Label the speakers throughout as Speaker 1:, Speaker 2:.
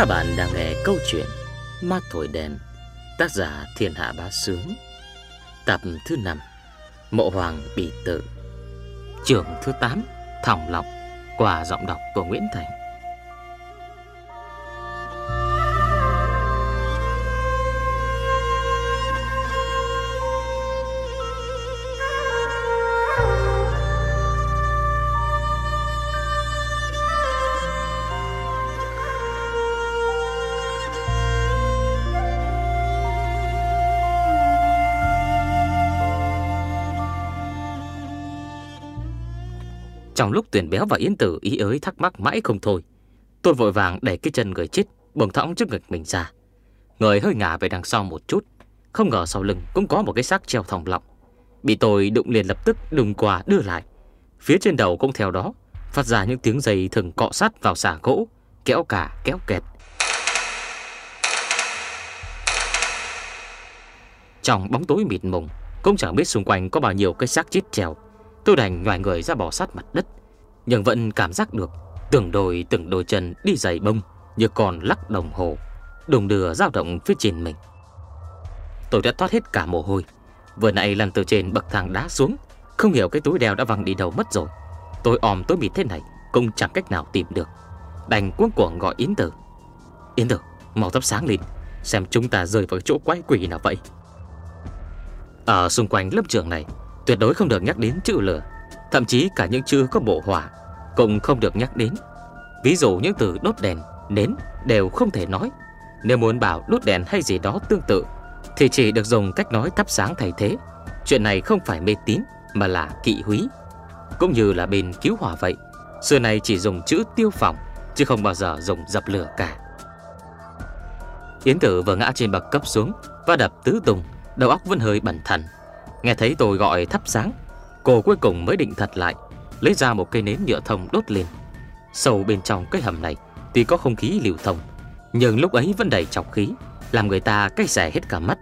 Speaker 1: Các bạn đang nghe câu chuyện ma thổi đèn, Tác giả Thiên Hạ Bá Sướng. Tập thứ 5 Mộ Hoàng Bị tự. Trường thứ 8 Thỏng Lọc Qua giọng đọc của Nguyễn Thành. Trong lúc tuyển béo và yến tử ý ới thắc mắc mãi không thôi, Tôi vội vàng đẩy cái chân người chết Bồng thõng trước ngực mình ra. Người hơi ngả về đằng sau một chút, Không ngờ sau lưng cũng có một cái xác treo thòng lọng. Bị tôi đụng liền lập tức đùng quà đưa lại. Phía trên đầu cũng theo đó, Phát ra những tiếng giày thừng cọ sát vào xả gỗ, Kéo cả kéo kẹt. Trong bóng tối mịt mùng, Cũng chẳng biết xung quanh có bao nhiêu cái xác chết treo Tôi đành nhòi người ra bỏ sát mặt đất Nhưng vẫn cảm giác được Từng đôi từng đôi chân đi giày bông Như còn lắc đồng hồ Đùng đưa dao động phía trên mình. Tôi đã thoát hết cả mồ hôi. Vừa nãy lăn từ trên bậc thang đá xuống Không hiểu cái túi đeo đã văng đi đâu mất rồi. Tôi òm tối mịt thế này Cũng chẳng cách nào tìm được. Đành cuống cuồng gọi Yến Tử. Yến Tử, mau thắp sáng lên Xem chúng ta rơi vào chỗ quái quỷ nào vậy? Ở xung quanh lớp trường này Tuyệt đối không được nhắc đến chữ lửa Thậm chí cả những chữ có bộ hỏa Cũng không được nhắc đến. Ví dụ những từ đốt đèn, nến Đều không thể nói. Nếu muốn bảo đốt đèn hay gì đó tương tự Thì chỉ được dùng cách nói thắp sáng thay thế. Chuyện này không phải mê tín Mà là kỵ húy. Cũng như là bên cứu hỏa vậy Xưa này chỉ dùng chữ tiêu phòng Chứ không bao giờ dùng dập lửa cả. Yến tử vừa ngã trên bậc cấp xuống Và đập tứ tung Đầu óc vẫn hơi bẩn thần Nghe thấy tôi gọi thắp sáng, Cô cuối cùng mới định thật lại, Lấy ra một cây nến nhựa thông đốt lên. Sâu bên trong cái hầm này Tuy có không khí lưu thông, Nhưng lúc ấy vẫn đầy chọc khí, Làm người ta cay xẻ hết cả mắt.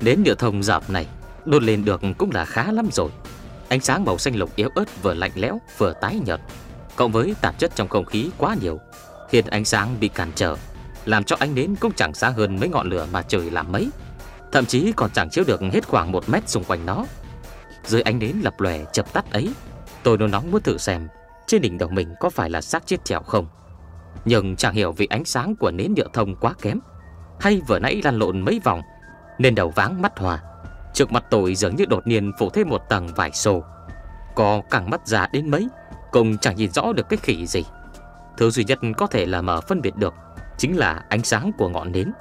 Speaker 1: Đến nhựa thông dạp này Đốt lên được cũng là khá lắm rồi. Ánh sáng màu xanh lục yếu ớt vừa lạnh lẽo vừa tái nhợt, Cộng với tạp chất trong không khí quá nhiều, Khiến ánh sáng bị cản trở, Làm cho ánh nến cũng chẳng sáng hơn mấy ngọn lửa mà trời làm mấy. Thậm chí còn chẳng chiếu được hết khoảng một mét xung quanh nó. Dưới ánh nến lập lòe chập tắt ấy, Tôi nôn nóng muốn thử xem Trên đỉnh đầu mình có phải là xác chết trèo không. Nhưng chẳng hiểu vì ánh sáng của nến nhựa thông quá kém, Hay vừa nãy lăn lộn mấy vòng, Nên đầu váng mắt hòa. Trước mặt tôi dường như đột nhiên phủ thêm một tầng vải sồ Có càng mắt già đến mấy, Cũng chẳng nhìn rõ được cái khỉ gì. Thứ duy nhất có thể là mở phân biệt được Chính là ánh sáng của ngọn nến.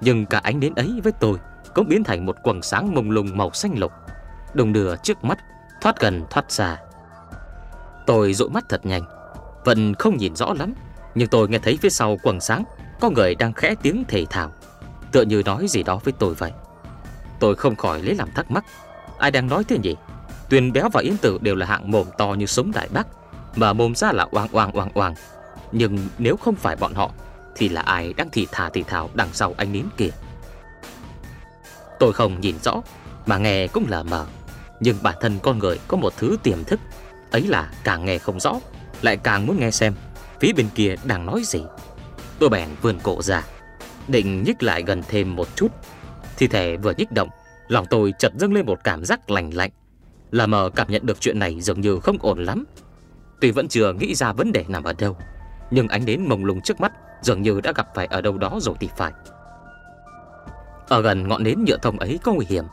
Speaker 1: Nhưng cả ánh nến ấy với tôi cũng biến thành một quầng sáng mông lung màu xanh lục, đồng đưa trước mắt, thoát gần thoát xa. Tôi dụi mắt thật nhanh, vẫn không nhìn rõ lắm, nhưng tôi nghe thấy phía sau quầng sáng có người đang khẽ tiếng thể thao, tựa như nói gì đó với tôi vậy. Tôi không khỏi lấy làm thắc mắc, ai đang nói thế nhỉ? Tuyền béo và Yến Tử đều là hạng mồm to như súng đại bác, mà mồm ra là oang oang oang oang. Nhưng nếu không phải bọn họ, thì là ai đang thì thả thì thào đằng sau anh nín kìa? Tôi không nhìn rõ, Mà nghe cũng là mờ. Nhưng bản thân con người có một thứ tiềm thức, Ấy là càng nghe không rõ, Lại càng muốn nghe xem Phía bên kia đang nói gì. Tôi bèn vươn cổ ra, Định nhích lại gần thêm một chút. Thi thể vừa nhích động, Lòng tôi chợt dâng lên một cảm giác lành lạnh. Là mờ cảm nhận được chuyện này dường như không ổn lắm. Tuy vẫn chưa nghĩ ra vấn đề nằm ở đâu, Nhưng ánh đến mông lung trước mắt Dường như đã gặp phải ở đâu đó rồi thì phải ở gần ngọn nến nhựa thông ấy có nguy hiểm.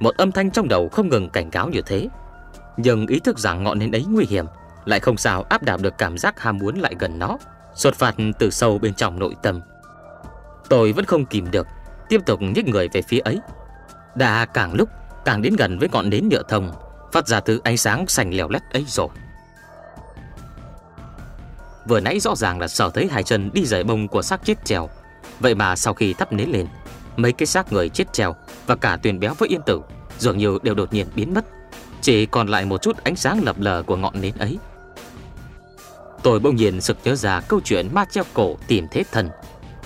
Speaker 1: Một âm thanh trong đầu không ngừng cảnh cáo như thế. Nhưng ý thức rằng ngọn nến ấy nguy hiểm Lại không sao áp đảo được cảm giác ham muốn lại gần nó, Xuất phạt từ sâu bên trong nội tâm. Tôi vẫn không kìm được, Tiếp tục nhích người về phía ấy. Đã càng lúc, càng đến gần với ngọn nến nhựa thông, Phát ra thứ ánh sáng xanh lèo lét ấy rồi. Vừa nãy rõ ràng là sợ thấy hai chân đi rời bông của xác chết trèo. Vậy mà sau khi thắp nến lên Mấy cái xác người chết treo Và cả tuyền béo với yên tử, Dường như đều đột nhiên biến mất. Chỉ còn lại một chút ánh sáng lập lờ của ngọn nến ấy. Tôi bỗng nhiên sực nhớ ra câu chuyện ma treo cổ tìm thế thần,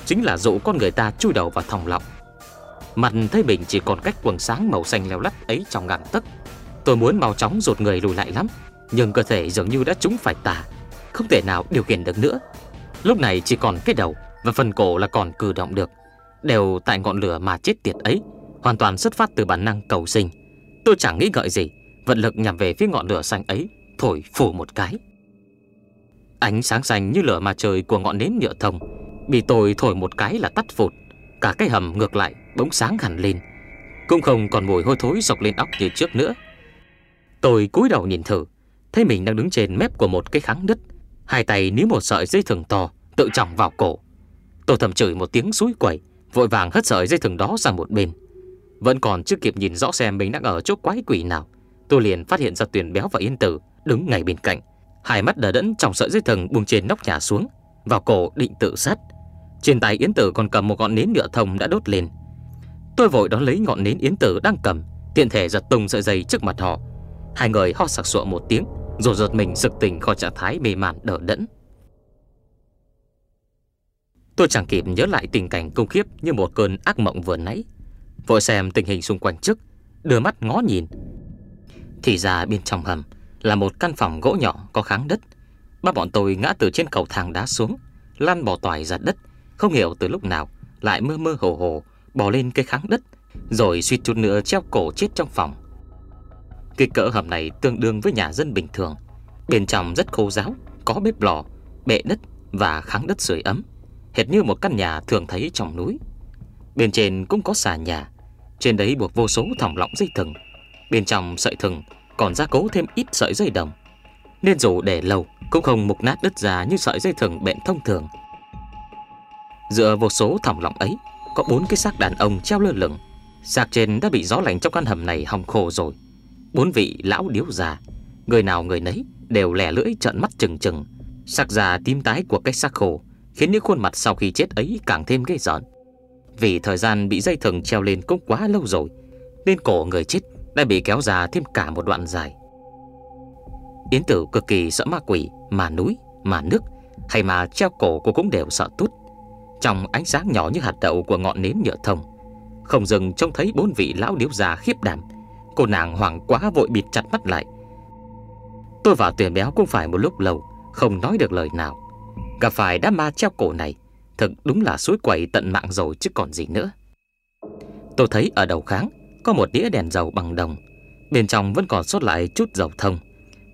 Speaker 1: Chính là dụ con người ta chui đầu vào thòng lọng. Mặt thấy mình chỉ còn cách quần sáng màu xanh leo lắt ấy trong ngàn tấc. Tôi muốn mau chóng rụt người lùi lại lắm, Nhưng cơ thể dường như đã trúng phải tà, Không thể nào điều khiển được nữa. Lúc này chỉ còn cái đầu Và phần cổ là còn cử động được. Đều tại ngọn lửa mà chết tiệt ấy, Hoàn toàn xuất phát từ bản năng cầu sinh. Tôi chẳng nghĩ ngợi gì, Vận lực nhằm về phía ngọn lửa xanh ấy, Thổi phủ một cái. Ánh sáng xanh như lửa mặt trời của ngọn nến nhựa thông, Bị tôi thổi một cái là tắt phụt, Cả cái hầm ngược lại, bỗng sáng hẳn lên. Cũng không còn mùi hôi thối dọc lên óc như trước nữa. Tôi cúi đầu nhìn thử, Thấy mình đang đứng trên mép của một cái kháng đất Hai tay níu một sợi dây thừng to, Tự trọng vào cổ. Tôi thầm chửi một tiếng suối quẩy Vội vàng hất sợi dây thừng đó sang một bên. Vẫn còn chưa kịp nhìn rõ xem mình đang ở chỗ quái quỷ nào, Tôi liền phát hiện ra tuyển béo và yên tử Đứng ngay bên cạnh. Hai mắt đờ đẫn trong sợi dây thừng buông trên nóc nhà xuống, Vào cổ định tự sát. Trên tay Yến Tử còn cầm một ngọn nến nhựa thông đã đốt lên. Tôi vội đón lấy ngọn nến Yến Tử đang cầm, Tiện thể giật tung sợi dây trước mặt họ. Hai người ho sặc sụa một tiếng, Rồi giật mình sực tỉnh khỏi trạng thái mê màn đỡ đẫn. Tôi chẳng kịp nhớ lại tình cảnh công khiếp Như một cơn ác mộng vừa nãy. Vội xem tình hình xung quanh trước Đưa mắt ngó nhìn. Thì ra bên trong hầm Là một căn phòng gỗ nhỏ có kháng đất. Ba bọn tôi ngã từ trên cầu thang đá xuống Lăn bò toài ra đất. Không hiểu từ lúc nào Lại mơ mơ hồ hồ Bò lên cây kháng đất Rồi suýt chút nữa treo cổ chết trong phòng. Cái cỡ hầm này tương đương với nhà dân bình thường. Bên trong rất khô ráo Có bếp lò, bệ đất và kháng đất sưởi ấm. Hệt như một căn nhà thường thấy trong núi. Bên trên cũng có xà nhà, Trên đấy buộc vô số thòng lọng dây thừng. Bên trong sợi thừng còn gia cố thêm ít sợi dây đồng. Nên dù để lâu, cũng không mục nát đứt ra như sợi dây thừng bện thông thường. Dựa vô số thòng lọng ấy, Có bốn cái xác đàn ông treo lơ lửng. Xác trên đã bị gió lạnh trong căn hầm này hòng khô rồi. Bốn vị lão điếu già, Người nào người nấy đều lẻ lưỡi trợn mắt trừng trừng Sắc già tím tái của cái xác khổ. Khiến những khuôn mặt sau khi chết ấy càng thêm ghê giận Vì thời gian bị dây thừng treo lên cũng quá lâu rồi Nên cổ người chết đã bị kéo ra thêm cả một đoạn dài. Yến tử cực kỳ sợ ma quỷ Mà núi, mà nước Hay mà treo cổ cô cũng đều sợ tút. Trong ánh sáng nhỏ như hạt đậu của ngọn nến nhựa thông Không dừng trông thấy bốn vị lão điếu già khiếp đảm. Cô nàng hoảng quá vội bịt chặt mắt lại. Tôi và tuyển béo cũng phải một lúc lâu Không nói được lời nào. Gặp phải đám ma treo cổ này Thực đúng là suối quẩy tận mạng rồi chứ còn gì nữa. Tôi thấy ở đầu kháng Có một đĩa đèn dầu bằng đồng. Bên trong vẫn còn sót lại chút dầu thông.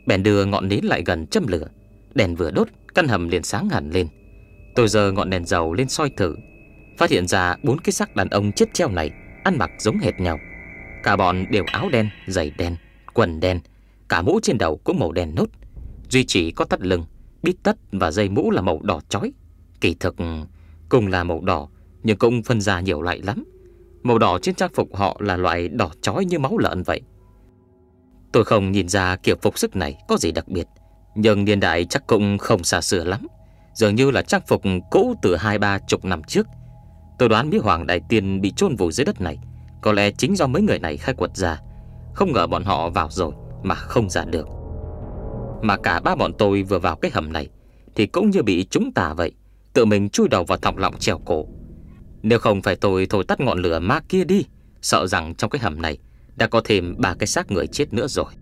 Speaker 1: Bèn đưa ngọn nến lại gần châm lửa. Đèn vừa đốt Căn hầm liền sáng hẳn lên. Tôi giờ ngọn đèn dầu lên soi thử. Phát hiện ra bốn cái xác đàn ông chết treo này Ăn mặc giống hệt nhau. Cả bọn đều áo đen, giày đen, quần đen. Cả mũ trên đầu cũng màu đen nốt. Duy chỉ có tắt lưng. Bít tất và dây mũ là màu đỏ chói. Kỳ thực, cùng là màu đỏ, Nhưng cũng phân ra nhiều loại lắm. Màu đỏ trên trang phục họ là loại đỏ chói như máu lợn vậy. Tôi không nhìn ra kiểu phục sức này có gì đặc biệt, Nhưng niên đại chắc cũng không xa xưa lắm. Dường như là trang phục cũ từ hai, ba chục năm trước. Tôi đoán Mỹ Hoàng Đại Tiên bị chôn vùi dưới đất này, Có lẽ chính do mấy người này khai quật ra. Không ngờ bọn họ vào rồi mà không ra được. Mà cả ba bọn tôi vừa vào cái hầm này Thì cũng như bị chúng tà vậy Tự mình chui đầu vào thòng lọng treo cổ Nếu không phải tôi thổi tắt ngọn lửa ma kia đi Sợ rằng trong cái hầm này Đã có thêm ba cái xác người chết nữa rồi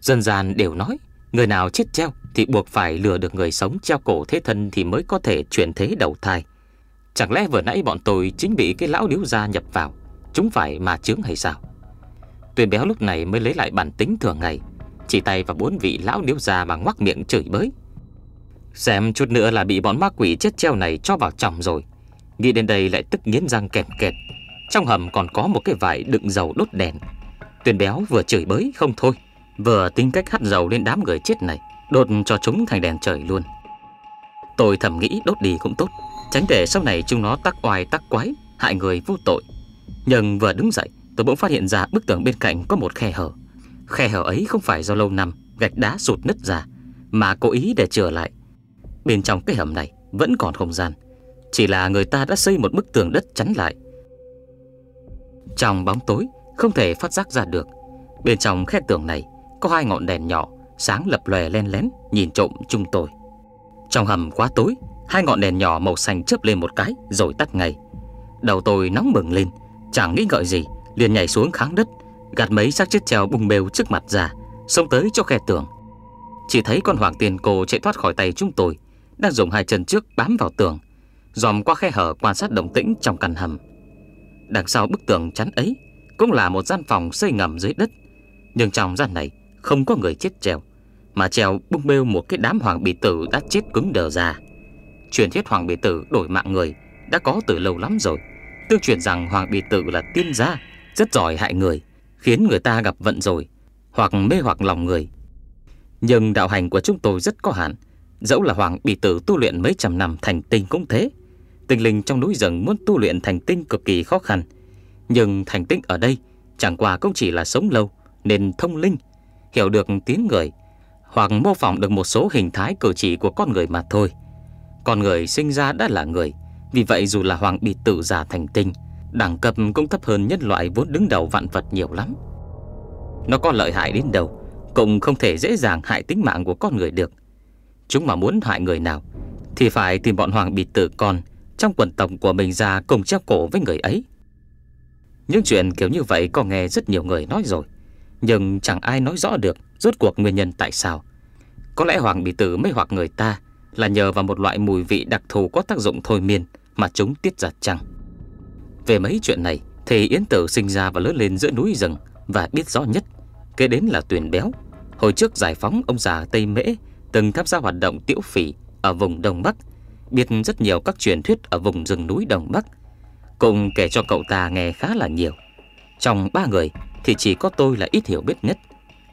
Speaker 1: Dân gian đều nói Người nào chết treo thì buộc phải lừa được người sống treo cổ thế thân thì mới có thể chuyển thế đầu thai. Chẳng lẽ vừa nãy bọn tôi chính bị cái lão điếu gia nhập vào, chúng phải mà chướng hay sao? Tuyền béo lúc này mới lấy lại bản tính thường ngày, chỉ tay vào bốn vị lão điếu gia mà ngoác miệng chửi bới. Xem chút nữa là bị bọn ma quỷ chết treo này cho vào chồng rồi. Nghĩ đến đây lại tức nghiến răng kẹt kẹt. Trong hầm còn có một cái vải đựng dầu đốt đèn. Tuyền béo vừa chửi bới không thôi, vừa tính cách hắt dầu lên đám người chết này. Đột cho chúng thành đèn trời luôn Tôi thầm nghĩ đốt đi cũng tốt Tránh để sau này chúng nó tắc oai tắc quái Hại người vô tội Nhưng vừa đứng dậy tôi bỗng phát hiện ra bức tường bên cạnh có một khe hở. Khe hở ấy không phải do lâu năm Gạch đá sụt nứt ra Mà cố ý để chừa lại. Bên trong cái hầm này vẫn còn không gian Chỉ là người ta đã xây một bức tường đất chắn lại. Trong bóng tối Không thể phát giác ra được. Bên trong khe tường này Có hai ngọn đèn nhỏ sáng lập lòe len lén nhìn trộm chúng tôi. Trong hầm quá tối, hai ngọn đèn nhỏ màu xanh chớp lên một cái rồi tắt ngay. Đầu tôi nóng bừng lên, chẳng nghĩ ngợi gì, liền nhảy xuống kháng đất, gạt mấy xác chết treo bùng bêu trước mặt ra, xông tới cho khe tường. Chỉ thấy con hoàng tiền cô chạy thoát khỏi tay chúng tôi, đang dùng hai chân trước bám vào tường, dòm qua khe hở quan sát động tĩnh trong căn hầm. Đằng sau bức tường chắn ấy cũng là một gian phòng xây ngầm dưới đất, nhưng trong gian này không có người chết treo, mà treo bung bêu một cái đám hoàng bị tử đã chết cứng đờ ra. Truyền thuyết hoàng bị tử đổi mạng người đã có từ lâu lắm rồi. Tương truyền rằng hoàng bị tử là tiên gia, rất giỏi hại người, khiến người ta gặp vận rồi, hoặc mê hoặc lòng người. Nhưng đạo hành của chúng tôi rất có hạn, dẫu là hoàng bị tử tu luyện mấy trăm năm thành tinh cũng thế. Tinh linh trong núi rừng muốn tu luyện thành tinh cực kỳ khó khăn, nhưng thành tinh ở đây chẳng qua cũng chỉ là sống lâu nên thông linh, hiểu được tiếng người hoặc mô phỏng được một số hình thái cử chỉ của con người mà thôi. Con người sinh ra đã là người, vì vậy dù là hoàng bị tử giả thành tinh, đẳng cấp cũng thấp hơn nhân loại vốn đứng đầu vạn vật nhiều lắm. Nó có lợi hại đến đâu, cũng không thể dễ dàng hại tính mạng của con người được. Chúng mà muốn hại người nào, thì phải tìm bọn hoàng bị tử con trong quần tổng của mình ra cùng treo cổ với người ấy. Những chuyện kiểu như vậy có nghe rất nhiều người nói rồi, nhưng chẳng ai nói rõ được rốt cuộc nguyên nhân tại sao. Có lẽ hoàng bị tử mới hoặc người ta là nhờ vào một loại mùi vị đặc thù có tác dụng thôi miên mà chúng tiết ra chăng. Về mấy chuyện này thì Yến Tử sinh ra và lớn lên giữa núi rừng và biết rõ nhất. Kế đến là Tuyền Béo. Hồi trước giải phóng ông già Tây Mễ từng tham gia hoạt động tiễu phỉ ở vùng Đông Bắc, biết rất nhiều các truyền thuyết ở vùng rừng núi Đông Bắc, cùng kể cho cậu ta nghe khá là nhiều. Trong ba người thì chỉ có tôi là ít hiểu biết nhất.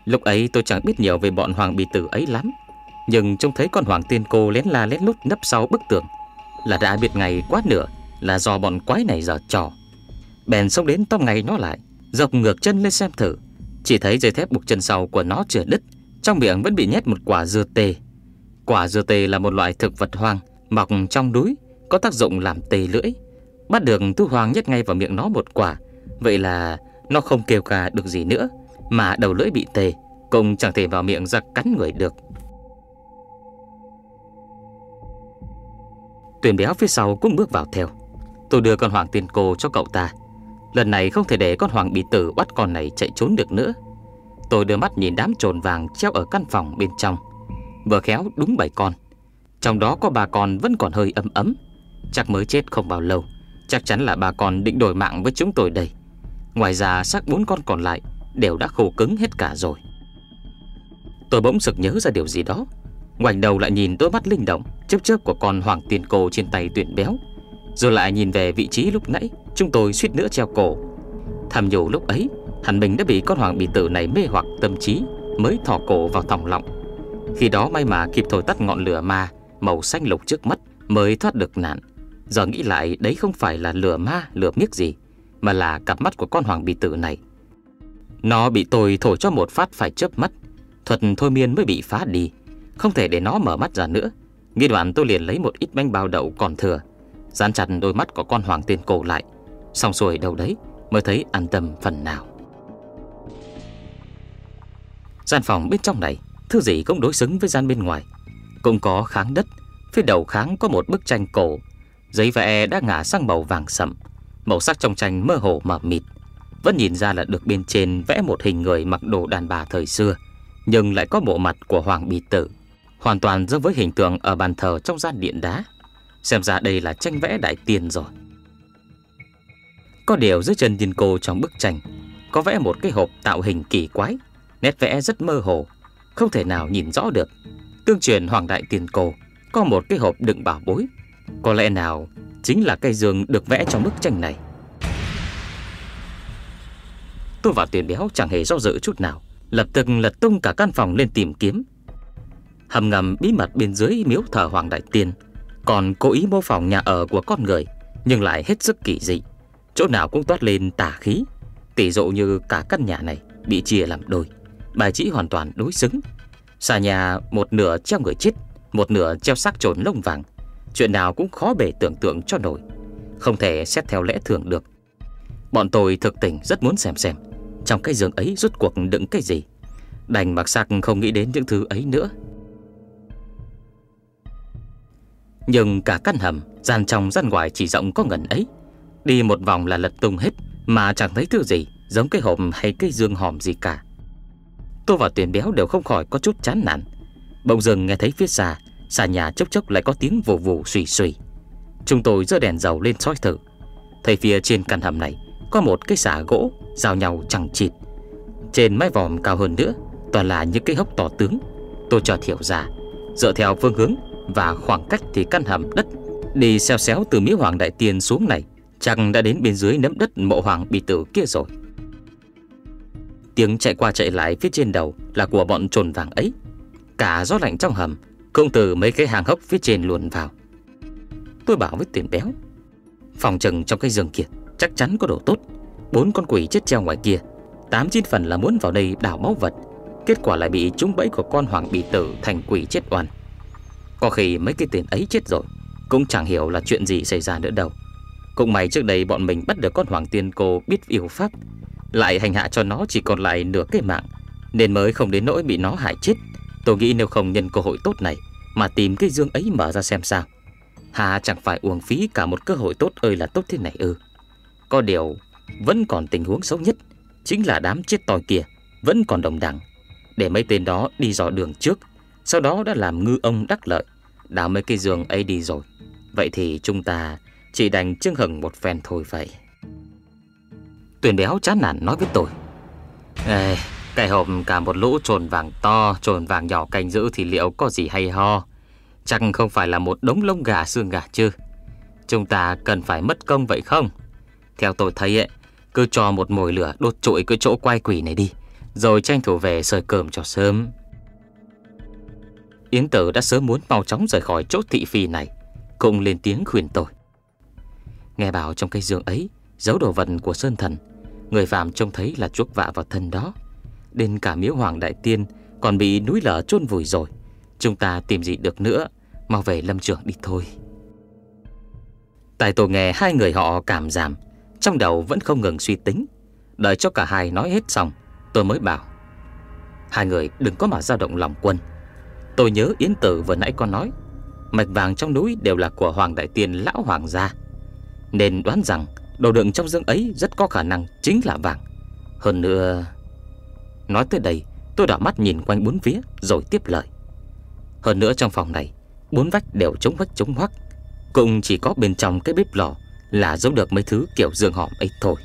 Speaker 1: Lúc ấy tôi chẳng biết nhiều về bọn hoàng bì tử ấy lắm, nhưng trông thấy con hoàng tiên cô lén la lén lút nấp sau bức tường Là đã biết ngày quá nửa là do bọn quái này giở trò. Bèn xông đến tóm ngay nó lại Dọc ngược chân lên xem thử. Chỉ thấy dây thép buộc chân sau của nó chưa đứt, Trong miệng vẫn bị nhét một quả dưa tê. Quả dưa tê là một loại thực vật hoang, Mọc trong núi, Có tác dụng làm tê lưỡi. Bắt được thu hoàng nhét ngay vào miệng nó một quả, Vậy là nó không kêu ca được gì nữa, Mà đầu lưỡi bị tê, Cũng chẳng thể vào miệng ra cắn người được. Tuyền béo phía sau cũng bước vào theo. Tôi đưa con hoàng tiên cô cho cậu ta. Lần này không thể để con hoàng bị tử bắt con này chạy trốn được nữa. Tôi đưa mắt nhìn đám trồn vàng treo ở căn phòng bên trong. Vừa khéo đúng bảy con. Trong đó có bà con vẫn còn hơi ấm ấm. Chắc mới chết không bao lâu, Chắc chắn là bà con định đổi mạng với chúng tôi đây. Ngoài ra, xác bốn con còn lại Đều đã khô cứng hết cả rồi. Tôi bỗng sực nhớ ra điều gì đó. Ngoảnh đầu lại nhìn đôi mắt linh động, Chớp chớp của con hoàng tiền cô trên tay tuyển béo. Rồi lại nhìn về vị trí lúc nãy, Chúng tôi suýt nữa treo cổ. Thầm nhủ lúc ấy, Hẳn mình đã bị con hoàng bị tử này mê hoặc tâm trí, Mới thỏ cổ vào thòng lọng. Khi đó may mà kịp thổi tắt ngọn lửa ma, Màu xanh lục trước mắt Mới thoát được nạn. Giờ nghĩ lại, đấy không phải là lửa ma, lửa miếc gì, Mà là cặp mắt của con hoàng bị tử này. Nó bị tôi thổi cho một phát phải chớp mắt. Thuật thôi miên mới bị phá đi. Không thể để nó mở mắt ra nữa. Nghi đoạn tôi liền lấy một ít bánh bao đậu còn thừa. Dán chặt đôi mắt của con hoàng tiên cổ lại. Xong rồi đâu đấy, Mới thấy an tâm phần nào. Gian phòng bên trong này, Thứ gì cũng đối xứng với gian bên ngoài. Cũng có kháng đất, Phía đầu kháng có một bức tranh cổ. Giấy vẽ đã ngả sang màu vàng sậm, Màu sắc trong tranh mơ hồ mờ mịt. Vẫn nhìn ra là được bên trên vẽ một hình người mặc đồ đàn bà thời xưa, Nhưng lại có bộ mặt của hoàng bì tử. Hoàn toàn giống với hình tượng ở bàn thờ trong gian điện đá. Xem ra đây là tranh vẽ đại tiên rồi. Có điều dưới chân tiên cô trong bức tranh Có vẽ một cái hộp tạo hình kỳ quái Nét vẽ rất mơ hồ Không thể nào nhìn rõ được. Tương truyền Hoàng Đại Tiên Cô Có một cái hộp đựng bảo bối Có lẽ nào chính là cây giường được vẽ trong bức tranh này. Tôi và tiền béo chẳng hề do dự chút nào Lập tức lật tung cả căn phòng lên tìm kiếm. Hầm ngầm bí mật bên dưới miếu thờ Hoàng Đại Tiên, còn cố ý mô phỏng nhà ở của con người, nhưng lại hết sức kỳ dị. Chỗ nào cũng toát lên tà khí, tỷ dụ như cả căn nhà này bị chia làm đôi, bài trí hoàn toàn đối xứng. Xà nhà một nửa treo người chết, một nửa treo xác trồn lông vàng, chuyện nào cũng khó bề tưởng tượng cho nổi, không thể xét theo lẽ thường được. Bọn tôi thực tình rất muốn xem xem trong cái giường ấy rút cuộc đựng cái gì. Đành mặc sắc không nghĩ đến những thứ ấy nữa. Nhưng cả căn hầm, Gian trong gian ngoài chỉ rộng có ngần ấy. Đi một vòng là lật tung hết, Mà chẳng thấy thứ gì, Giống cái hộp hay cây dương hòm gì cả. Tôi và tuyển béo đều không khỏi có chút chán nản. Bỗng dừng nghe thấy phía xa Xa nhà chốc chốc lại có tiếng vù vù xùy xùy Chúng tôi giơ đèn dầu lên soi thử. Thấy phía trên căn hầm này, Có một cái xả gỗ Giao nhau chẳng chịt. Trên mái vòm cao hơn nữa, Toàn là những cái hốc tỏ tướng. Tôi chợt hiểu ra, Dựa theo phương hướng và khoảng cách thì căn hầm đất Đi xeo xéo từ mỹ hoàng đại tiên xuống này chẳng đã đến bên dưới nấm đất mộ hoàng bị tử kia rồi. Tiếng chạy qua chạy lại phía trên đầu Là của bọn trồn vàng ấy. Cả gió lạnh trong hầm Cũng từ mấy cái hàng hốc phía trên luồn vào. Tôi bảo với tiền béo, Phòng trừng trong cái giường kia Chắc chắn có đồ tốt. Bốn con quỷ chết treo ngoài kia, Tám chín phần là muốn vào đây đảo máu vật, Kết quả lại bị trúng bẫy của con hoàng bị tử Thành quỷ chết oan. Có khi mấy cái tên ấy chết rồi, Cũng chẳng hiểu là chuyện gì xảy ra nữa đâu. Cũng may trước đây bọn mình bắt được con hoàng tiên cô biết yêu pháp, Lại hành hạ cho nó chỉ còn lại nửa cái mạng, Nên mới không đến nỗi bị nó hại chết. Tôi nghĩ nếu không nhân cơ hội tốt này, Mà tìm cái dương ấy mở ra xem sao. Hà chẳng phải uổng phí cả một cơ hội tốt ơi là tốt thế này ư. Có điều, Vẫn còn tình huống xấu nhất, Chính là đám chết tòi kia Vẫn còn đồng đẳng. Để mấy tên đó đi dò đường trước sau đó đã làm ngư ông đắc lợi Đào mấy cây giường ấy đi rồi. Vậy thì chúng ta chỉ đành chưng hừng một phen thôi vậy. Tuyền béo chán nản nói với tôi. Ê, cái hộp cả một lũ trồn vàng to Trồn vàng nhỏ canh giữ thì liệu có gì hay ho? Chắc không phải là một đống lông gà xương gà chứ. Chúng ta cần phải mất công vậy không? Theo tôi thấy ấy Cứ cho một mồi lửa đốt trụi cái chỗ quay quỷ này đi Rồi tranh thủ về sơi cơm cho sớm. Yến tử đã sớm muốn mau chóng rời khỏi chỗ thị phi này Cùng lên tiếng khuyên tôi. Nghe bảo trong cây giường ấy, Giấu đồ vật của Sơn Thần, Người phàm trông thấy là chuốc vạ vào thân đó. Đến cả miếu hoàng đại tiên Còn bị núi lở chôn vùi rồi, Chúng ta tìm gì được nữa, Mau về lâm trưởng đi thôi. Tại tổ nghe hai người họ cảm giảm, Trong đầu vẫn không ngừng suy tính. Đợi cho cả hai nói hết xong, Tôi mới bảo, Hai người đừng có mà dao động lòng quân Tôi nhớ Yến Tử vừa nãy con nói, Mạch vàng trong núi đều là của Hoàng Đại Tiên Lão Hoàng gia. Nên đoán rằng, Đồ đựng trong dương ấy rất có khả năng chính là vàng. Hơn nữa, Nói tới đây, Tôi đảo mắt nhìn quanh bốn phía Rồi tiếp lời. Hơn nữa trong phòng này, Bốn vách đều chống vách chống hoắc Cũng chỉ có bên trong cái bếp lò Là giấu được mấy thứ kiểu dương hòm ấy thôi.